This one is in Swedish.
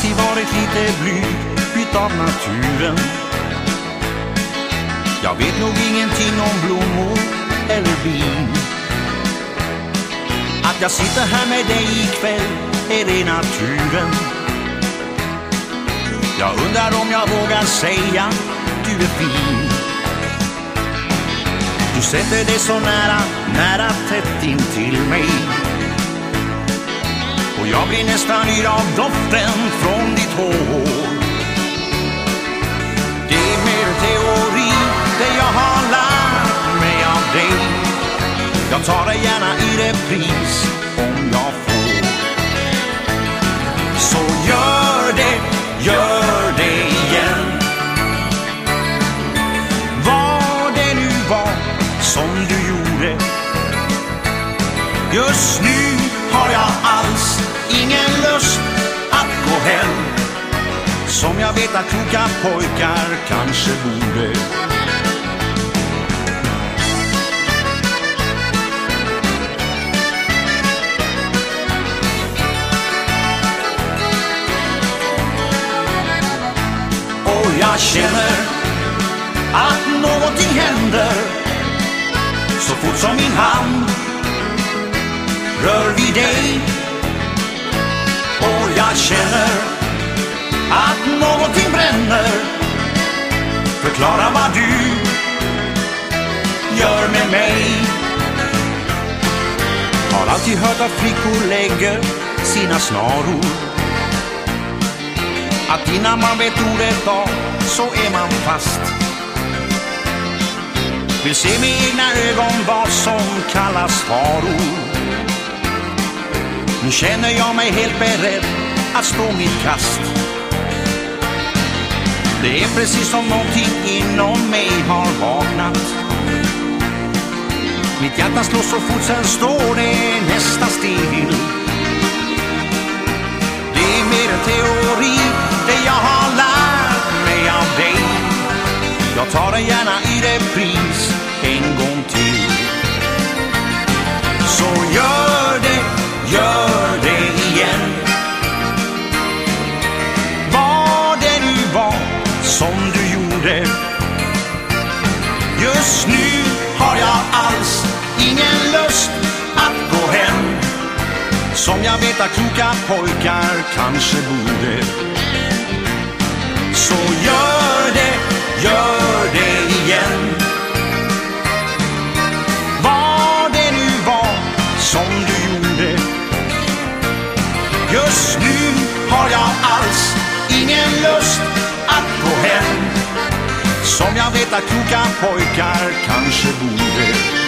alltid varit lite blyg utav naturen. Jag vet nog ingenting om blommor eller bin. Att jag sitter här med dig ikväll är det naturen. Jag undrar om jag vågar säga du är fin. Du sätter dig så nära, nära tätt in till mig. Och jag blir nästan yr av doften från ditt hår. Det är mer teori, det jag har lärt mig av dig. Jag tar det gärna i repris om jag får. Så gör det, gör det igen. Vad det nu var som du gjorde. Just nu har jag ingen lust att gå hem. Som jag vet att kloka pojkar kanske borde. Och jag känner att någonting händer så fort som min hand rör vid dig. Förklara vad du gör med mig. Har alltid hört att flickor lägger sina snaror. Att innan man vet ordet av så är man fast. Vill se med egna ögon vad som kallas faror. Nu känner jag mig helt beredd att stå mitt kast. Det är precis som någonting inom mig har vaknat. Mitt hjärta slår så fort, sen står det nästa still. Det är mer en teori, det jag har lärt mig av dig. Jag tar det gärna i repris en gång till. Som du gjorde. Just nu har jag alls ingen lust att gå hem. Som jag vet att kloka pojkar kanske borde. Så gör det, gör det igen. Vad det nu var som du gjorde. Just nu har jag alls ingen lust att hem. Som jag vet att kloka pojkar kanske borde.